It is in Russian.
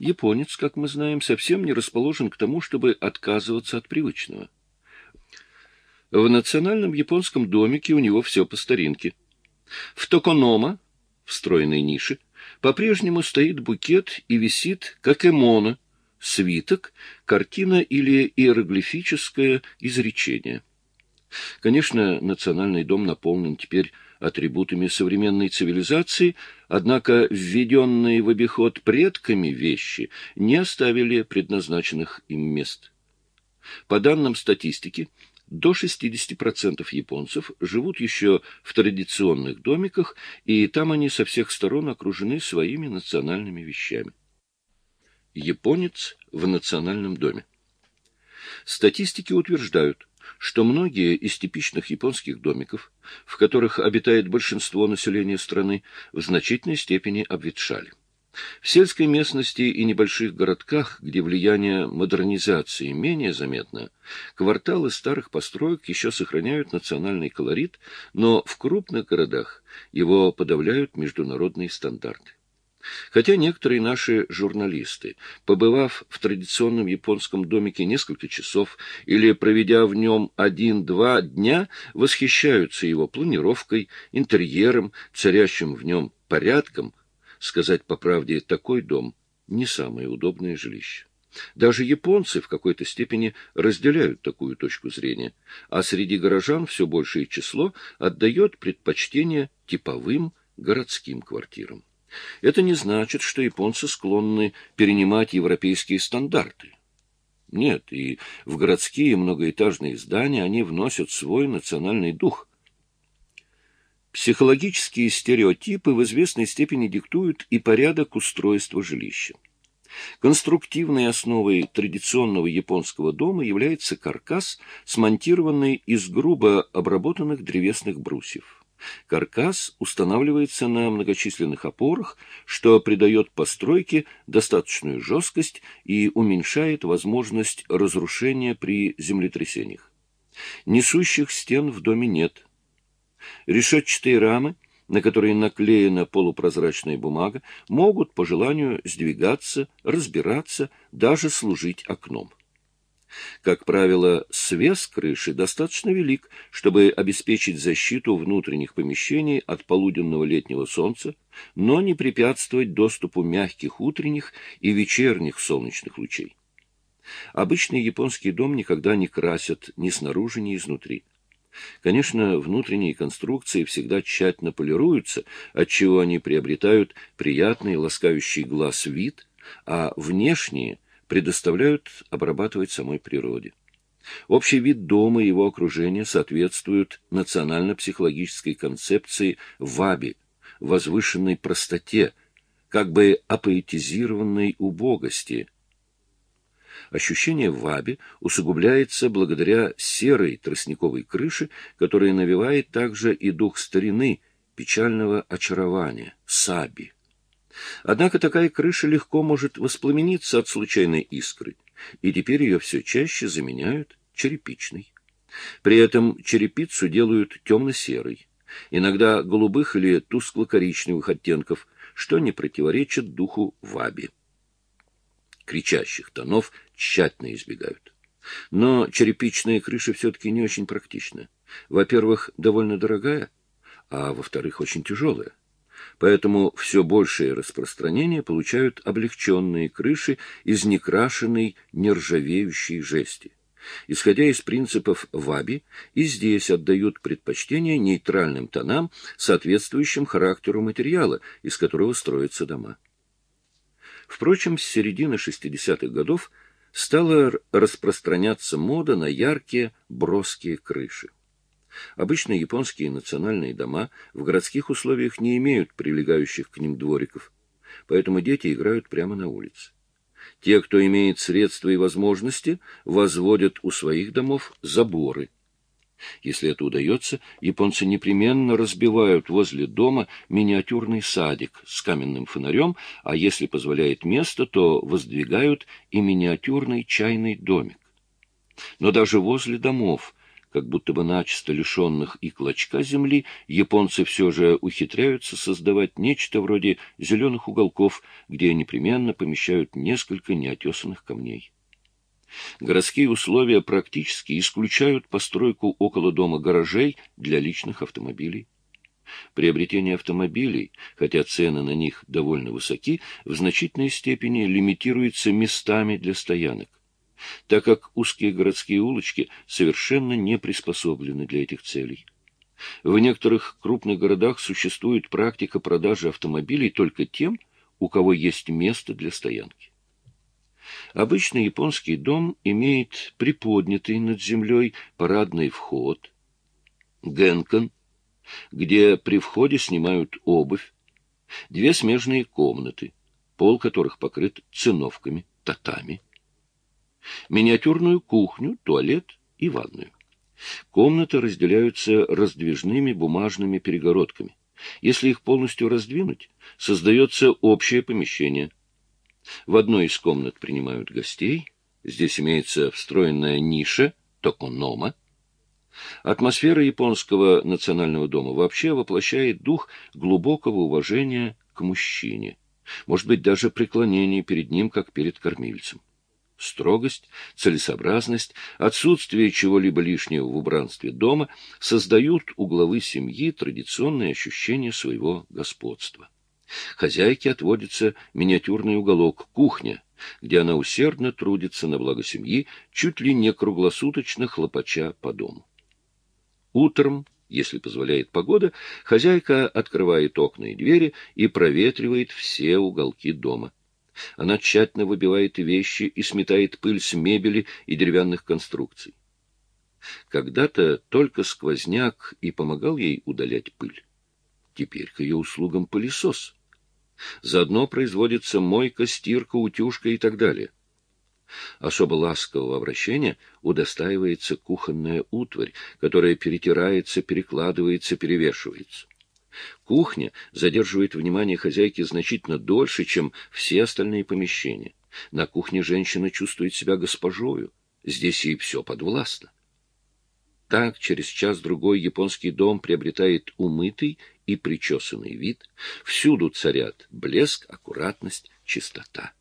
Японец, как мы знаем, совсем не расположен к тому, чтобы отказываться от привычного. В национальном японском домике у него все по старинке. В токонома, встроенной нише, по-прежнему стоит букет и висит, как эмона, свиток, картина или иероглифическое изречение. Конечно, национальный дом наполнен теперь атрибутами современной цивилизации, однако введенные в обиход предками вещи не оставили предназначенных им мест. По данным статистики, до 60% японцев живут еще в традиционных домиках, и там они со всех сторон окружены своими национальными вещами. Японец в национальном доме. Статистики утверждают, что многие из типичных японских домиков, в которых обитает большинство населения страны, в значительной степени обветшали. В сельской местности и небольших городках, где влияние модернизации менее заметно, кварталы старых построек еще сохраняют национальный колорит, но в крупных городах его подавляют международные стандарты. Хотя некоторые наши журналисты, побывав в традиционном японском домике несколько часов или проведя в нем один-два дня, восхищаются его планировкой, интерьером, царящим в нем порядком, сказать по правде, такой дом не самое удобное жилище. Даже японцы в какой-то степени разделяют такую точку зрения, а среди горожан все большее число отдает предпочтение типовым городским квартирам. Это не значит, что японцы склонны перенимать европейские стандарты. Нет, и в городские многоэтажные здания они вносят свой национальный дух. Психологические стереотипы в известной степени диктуют и порядок устройства жилища. Конструктивной основой традиционного японского дома является каркас, смонтированный из грубо обработанных древесных брусьев. Каркас устанавливается на многочисленных опорах, что придает постройке достаточную жесткость и уменьшает возможность разрушения при землетрясениях. Несущих стен в доме нет. Решетчатые рамы, на которые наклеена полупрозрачная бумага, могут по желанию сдвигаться, разбираться, даже служить окном. Как правило, свес крыши достаточно велик, чтобы обеспечить защиту внутренних помещений от полуденного летнего солнца, но не препятствовать доступу мягких утренних и вечерних солнечных лучей. Обычный японский дом никогда не красят ни снаружи, ни изнутри. Конечно, внутренние конструкции всегда тщательно полируются, отчего они приобретают приятный ласкающий глаз вид, а внешние – предоставляют обрабатывать самой природе. Общий вид дома и его окружения соответствуют национально-психологической концепции ваби, возвышенной простоте, как бы апоэтизированной убогости. Ощущение ваби усугубляется благодаря серой тростниковой крыше, которая навевает также и дух старины, печального очарования, саби. Однако такая крыша легко может воспламениться от случайной искры, и теперь ее все чаще заменяют черепичной. При этом черепицу делают темно-серой, иногда голубых или тускло-коричневых оттенков, что не противоречит духу ваби. Кричащих тонов тщательно избегают. Но черепичная крыша все-таки не очень практична. Во-первых, довольно дорогая, а во-вторых, очень тяжелая. Поэтому все большее распространение получают облегченные крыши из некрашенной нержавеющей жести. Исходя из принципов ВАБИ, и здесь отдают предпочтение нейтральным тонам, соответствующим характеру материала, из которого строятся дома. Впрочем, с середины 60-х годов стала распространяться мода на яркие броские крыши. Обычно японские национальные дома в городских условиях не имеют прилегающих к ним двориков, поэтому дети играют прямо на улице. Те, кто имеет средства и возможности, возводят у своих домов заборы. Если это удается, японцы непременно разбивают возле дома миниатюрный садик с каменным фонарем, а если позволяет место, то воздвигают и миниатюрный чайный домик. Но даже возле домов – как будто бы начисто лишенных и клочка земли, японцы все же ухитряются создавать нечто вроде зеленых уголков, где непременно помещают несколько неотесанных камней. Городские условия практически исключают постройку около дома гаражей для личных автомобилей. Приобретение автомобилей, хотя цены на них довольно высоки, в значительной степени лимитируется местами для стоянок, так как узкие городские улочки совершенно не приспособлены для этих целей. В некоторых крупных городах существует практика продажи автомобилей только тем, у кого есть место для стоянки. Обычный японский дом имеет приподнятый над землей парадный вход, генкон, где при входе снимают обувь, две смежные комнаты, пол которых покрыт циновками, татами, миниатюрную кухню, туалет и ванную. Комнаты разделяются раздвижными бумажными перегородками. Если их полностью раздвинуть, создается общее помещение – в одной из комнат принимают гостей. Здесь имеется встроенная ниша, токонома. Атмосфера японского национального дома вообще воплощает дух глубокого уважения к мужчине, может быть, даже преклонение перед ним, как перед кормильцем. Строгость, целесообразность, отсутствие чего-либо лишнего в убранстве дома создают у главы семьи традиционное ощущение своего господства. Хозяйке отводится миниатюрный уголок, кухня, где она усердно трудится на благо семьи, чуть ли не круглосуточно хлопача по дому. Утром, если позволяет погода, хозяйка открывает окна и двери и проветривает все уголки дома. Она тщательно выбивает вещи и сметает пыль с мебели и деревянных конструкций. Когда-то только сквозняк и помогал ей удалять пыль. Теперь к ее услугам пылесос — Заодно производится мойка, стирка, утюжка и так далее. Особо ласкового обращения удостаивается кухонная утварь, которая перетирается, перекладывается, перевешивается. Кухня задерживает внимание хозяйки значительно дольше, чем все остальные помещения. На кухне женщина чувствует себя госпожою, здесь ей все подвластно. Так через час-другой японский дом приобретает умытый и причесанный вид. Всюду царят блеск, аккуратность, чистота.